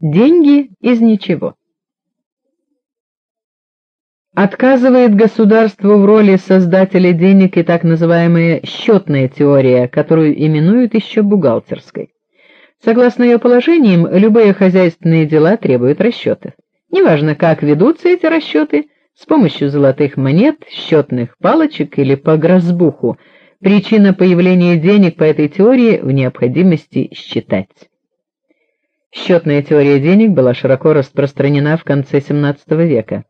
Деньги из ничего. Отказывает государству в роли создателя денег и так называемая счетная теория, которую именуют еще бухгалтерской. Согласно ее положениям, любые хозяйственные дела требуют расчетов. Неважно, как ведутся эти расчеты, с помощью золотых монет, счетных палочек или по грозбуху, причина появления денег по этой теории в необходимости считать. Счетная теория денег была широко распространена в конце XVII века.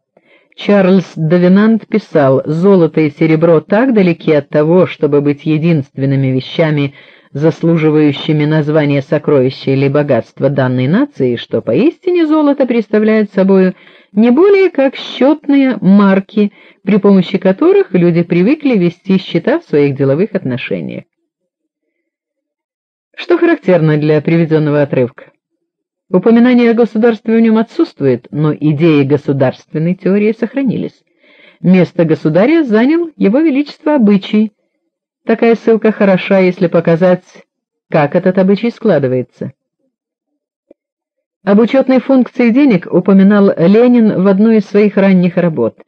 Чарльз Давинант писал: "Золото и серебро так далеки от того, чтобы быть единственными вещами, заслуживающими названия сокровища или богатства данной нации, что поистине золото представляет собой не более как счетные марки, при помощи которых люди привыкли вести счета в своих деловых отношениях". Что характерно для приведенного отрывка? Упоминание о государстве в нем отсутствует, но идеи государственной теории сохранились. Место государя занял его величество обычай. Такая ссылка хороша, если показать, как этот обычай складывается. Об учетной функции денег упоминал Ленин в одной из своих ранних работ.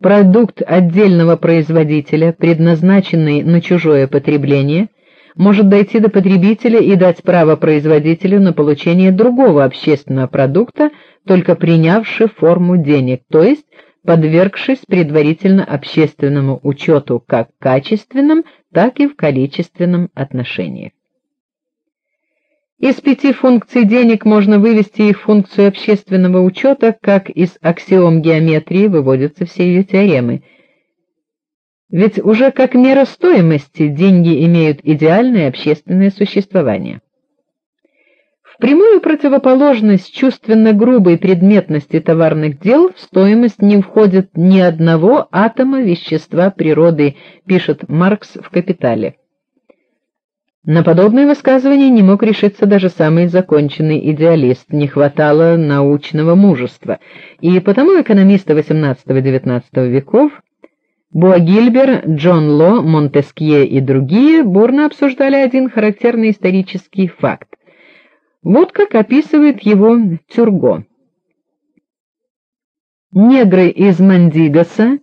Продукт отдельного производителя, предназначенный на чужое потребление, может дойти до потребителя и дать право производителю на получение другого общественного продукта, только принявши форму денег, то есть подвергшись предварительно общественному учету как в качественном, так и в количественном отношении. Из пяти функций денег можно вывести и функцию общественного учета, как из аксиом геометрии выводятся все ее теоремы – ведь уже как мера стоимости деньги имеют идеальное общественное существование. В прямую противоположность чувственно грубой предметности товарных дел в стоимость не входит ни одного атома вещества природы, пишет Маркс в Капитале. На подобное высказывание не мог решиться даже самый законченный идеалист, не хватало научного мужества. И потому экономисты XVIII-XIX веков Буагильбер, Джон Ло, Монтескье и другие бурно обсуждали один характерный исторический факт. Вот как описывает его Тюрго. Негры из Мандигаса,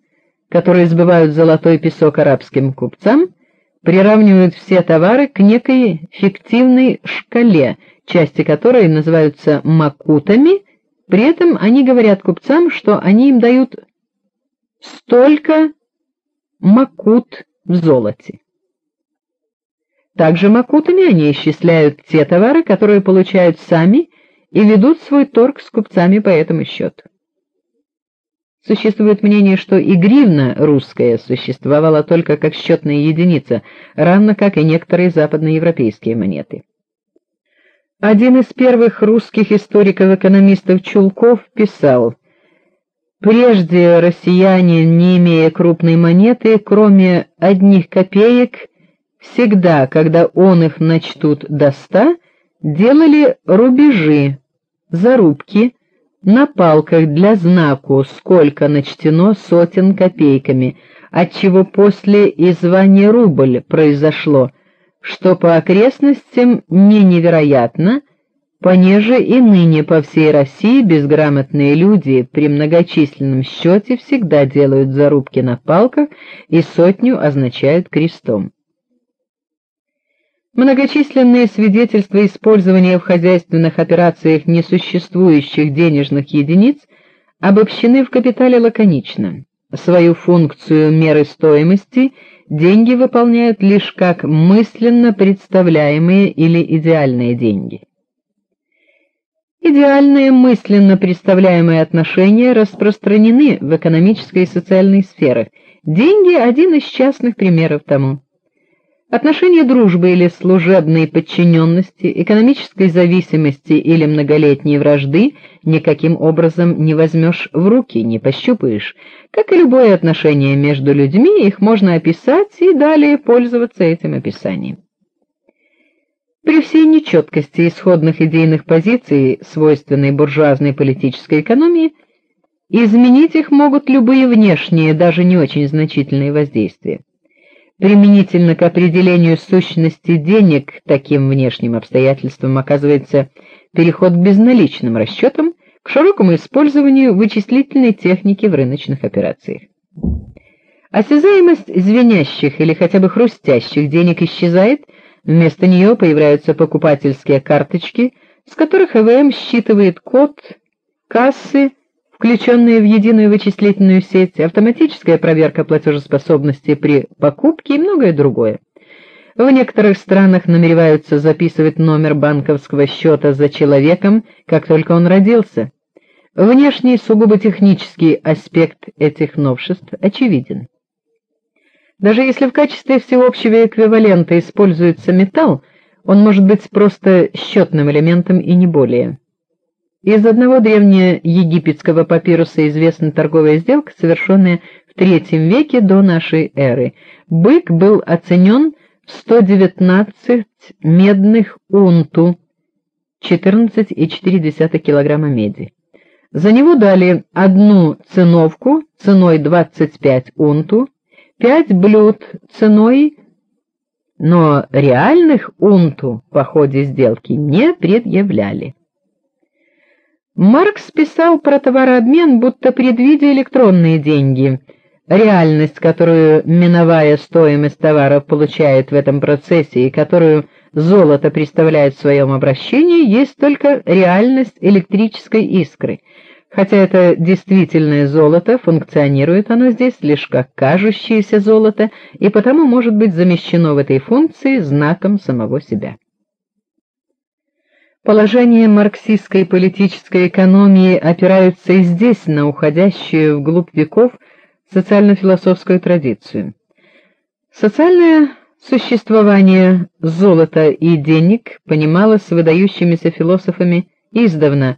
которые сбывают золотой песок арабским купцам, приравнивают все товары к некой фиктивной шкале, части которой называются макутами. При этом они говорят купцам, что они им дают столько макут в золоте. Также макутами они исчисляют те товары, которые получают сами и ведут свой торг с купцами по этому счету. Существует мнение, что и гривна русская существовала только как счетная единица, равно как и некоторые западноевропейские монеты. Один из первых русских историков-экономистов Чулков писал: Прежде россияне, не имея крупной монеты, кроме одних копеек, всегда, когда он их начтут до ста, делали рубежи, зарубки на палках для знаку, сколько начтено сотен копейками, отчего после и звание рубль произошло, что по окрестностям не невероятно, Понеже и ныне по всей России безграмотные люди при многочисленном счете всегда делают зарубки на палках и сотню означают крестом. Многочисленные свидетельства использования в хозяйственных операциях несуществующих денежных единиц обобщены в капитале лаконично. Свою функцию меры стоимости деньги выполняют лишь как мысленно представляемые или идеальные деньги. Идеальные мысленно представляемые отношения распространены в экономической и социальной сферах. Деньги один из частных примеров тому. Отношения дружбы или служебной подчиненности, экономической зависимости или многолетней вражды никаким образом не возьмешь в руки, не пощупаешь. Как и любое отношение между людьми, их можно описать и далее пользоваться этим описанием. При всей нечеткости исходных идейных позиций, свойственной буржуазной политической экономии, изменить их могут любые внешние, даже не очень значительные воздействия. Применительно к определению сущности денег таким внешним обстоятельствам оказывается переход к безналичным расчетам, к широкому использованию вычислительной техники в рыночных операциях. Осязаемость звенящих или хотя бы хрустящих денег исчезает, вместо нее появляются покупательские карточки, с которых ЭВМ считывает код кассы включенные в единую вычислительную сеть, автоматическая проверка платежеспособности при покупке и многое другое. В некоторых странах намереваются записывать номер банковского счета за человеком, как только он родился. Внешний сугубо технический аспект этих новшеств очевиден. Даже если в качестве всеобщего эквивалента используется металл, он может быть просто счетным элементом и не более. Из одного древнеегипетского папируса известна торговая сделка, совершенная в III веке до нашей эры. Бык был оценен в 119 медных унту, 14,4 килограмма меди. За него дали одну циновку ценой 25 унту, пять блюд ценой, но реальных унту по ходе сделки не предъявляли. Маркс писал про товарообмен, будто предвидя электронные деньги. Реальность, которую миновая стоимость товара получает в этом процессе и которую золото представляет в своем обращении, есть только реальность электрической искры. Хотя это действительное золото, функционирует оно здесь лишь как кажущееся золото и потому может быть замещено в этой функции знаком самого себя. Положение марксистской политической экономии опираются и здесь на уходящую вглубь веков социально-философскую традицию. Социальное существование золота и денег понималось выдающимися философами издавна.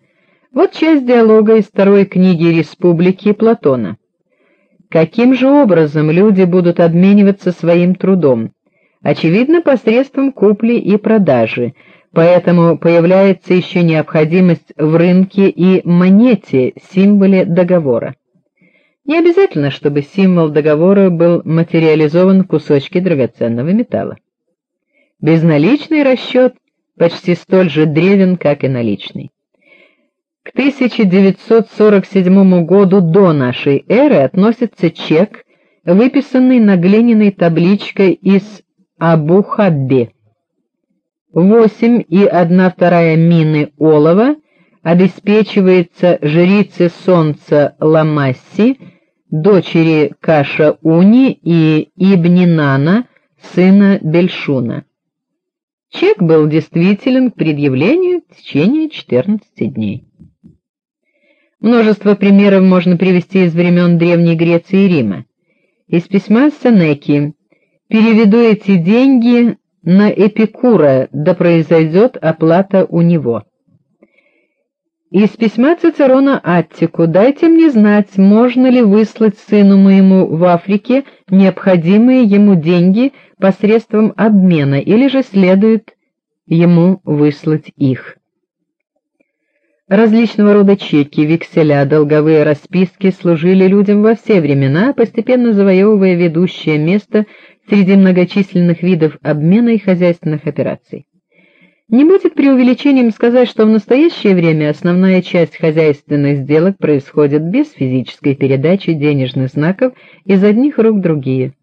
Вот часть диалога из второй книги Республики Платона. Каким же образом люди будут обмениваться своим трудом? Очевидно, посредством купли и продажи – Поэтому появляется еще необходимость в рынке и монете, символе договора. Не обязательно, чтобы символ договора был материализован в кусочке драгоценного металла. Безналичный расчет почти столь же древен, как и наличный. К 1947 году до нашей эры относится чек, выписанный на глиняной табличкой из Абу-Хабби Восемь и одна вторая мины олова обеспечивается жрице солнца Ламасси, дочери Каша-Уни и Ибнинана, сына Бельшуна. Чек был действителен к предъявлению в течение 14 дней. Множество примеров можно привести из времен Древней Греции и Рима. Из письма Сенеки «Переведу эти деньги на Эпикура, да произойдет оплата у него. Из письма Цицерона Аттику дайте мне знать, можно ли выслать сыну моему в Африке необходимые ему деньги посредством обмена, или же следует ему выслать их. Различного рода чеки, векселя, долговые расписки служили людям во все времена, постепенно завоевывая ведущее место среди многочисленных видов обмена и хозяйственных операций. Не будет преувеличением сказать, что в настоящее время основная часть хозяйственных сделок происходит без физической передачи денежных знаков из одних рук в другие.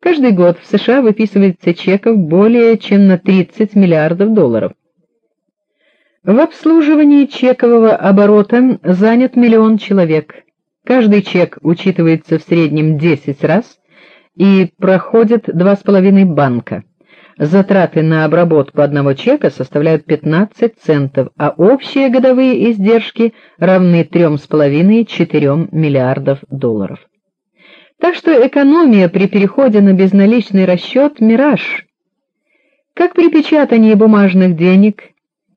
Каждый год в США выписывается чеков более чем на 30 миллиардов долларов. В обслуживании чекового оборота занят миллион человек. Каждый чек учитывается в среднем 10 раз и проходит два с половиной банка. Затраты на обработку одного чека составляют 15 центов, а общие годовые издержки равны трем с половиной-четырем миллиардов долларов. Так что экономия при переходе на безналичный расчет мираж. Как при печатании бумажных денег,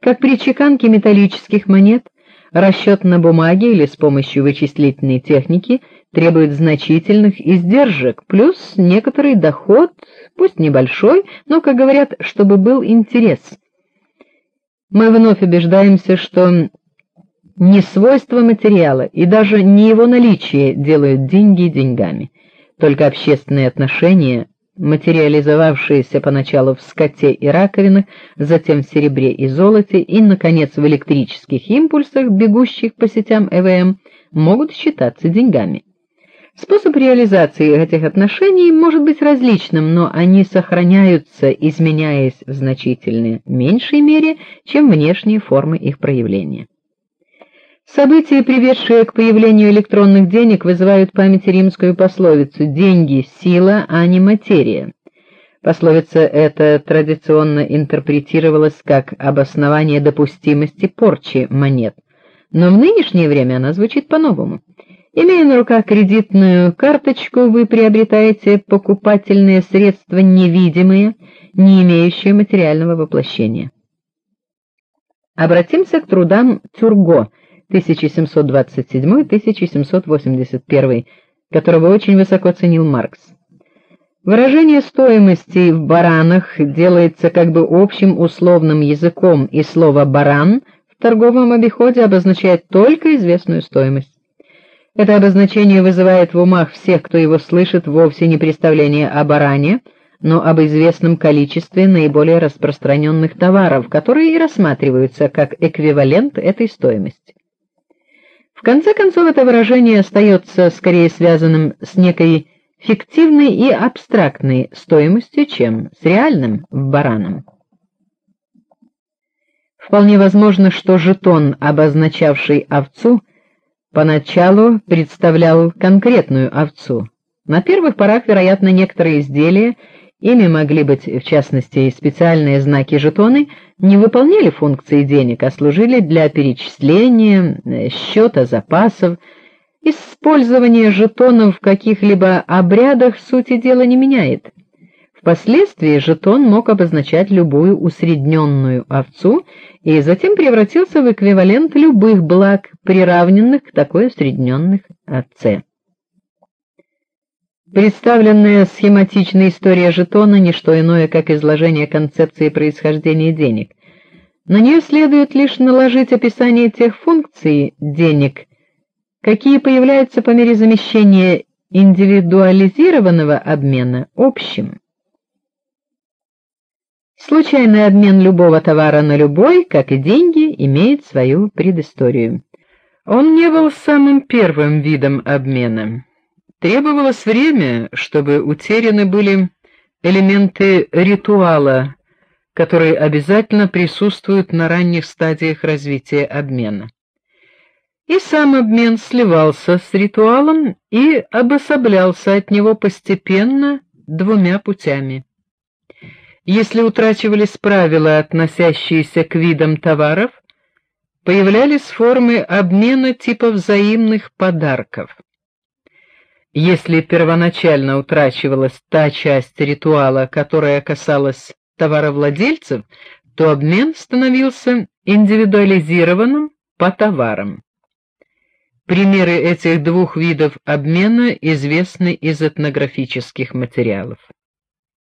как при чеканке металлических монет, расчет на бумаге или с помощью вычислительной техники – требует значительных издержек, плюс некоторый доход, пусть небольшой, но, как говорят, чтобы был интерес. Мы вновь убеждаемся, что не свойства материала и даже не его наличие делают деньги деньгами, только общественные отношения материализовавшиеся поначалу в скоте и раковинах, затем в серебре и золоте и наконец в электрических импульсах, бегущих по сетям ЭВМ, могут считаться деньгами. Способ реализации этих отношений может быть различным, но они сохраняются, изменяясь в значительно меньшей мере, чем внешние формы их проявления. События, приведшие к появлению электронных денег, вызывают в памяти римскую пословицу: деньги сила, а не материя. Пословица эта традиционно интерпретировалась как обоснование допустимости порчи монет, но в нынешнее время она звучит по-новому. Имея на руках кредитную карточку, вы приобретаете покупательные средства невидимые, не имеющие материального воплощения. Обратимся к трудам Тюрго 1727-1781, которого очень высоко ценил Маркс. Выражение стоимости в баранах делается как бы общим условным языком, и слово баран в торговом обиходе обозначает только известную стоимость. Это обозначение вызывает в умах всех, кто его слышит, вовсе не представление о баране, но об известном количестве наиболее распространенных товаров, которые и рассматриваются как эквивалент этой стоимости. В конце концов это выражение остается скорее связанным с некой фиктивной и абстрактной стоимостью, чем с реальным бараном. Вполне возможно, что жетон, обозначавший овцу, поначалу представлял конкретную овцу. На первых порах, вероятно, некоторые изделия, ими могли быть в частности специальные знаки жетоны, не выполняли функции денег, а служили для перечисления, э, счета запасов. Использование жетонов в каких-либо обрядах сути дела не меняет. Впоследствии жетон мог обозначать любую усредненную овцу и затем превратился в эквивалент любых благ, приравненных к такой усредненных овце. Представленная схематичная история жетона не что иное, как изложение концепции происхождения денег. На нее следует лишь наложить описание тех функций денег, какие появляются по мере замещения индивидуализированного обмена общим. Случайный обмен любого товара на любой, как и деньги, имеет свою предысторию. Он не был самым первым видом обмена. Требовалось время, чтобы утеряны были элементы ритуала, которые обязательно присутствуют на ранних стадиях развития обмена. И сам обмен сливался с ритуалом и обособлялся от него постепенно двумя путями. Если утрачивались правила, относящиеся к видам товаров, появлялись формы обмена типа взаимных подарков. Если первоначально утрачивалась та часть ритуала, которая касалась товаровладельцев, то обмен становился индивидуализированным по товарам. Примеры этих двух видов обмена известны из этнографических материалов.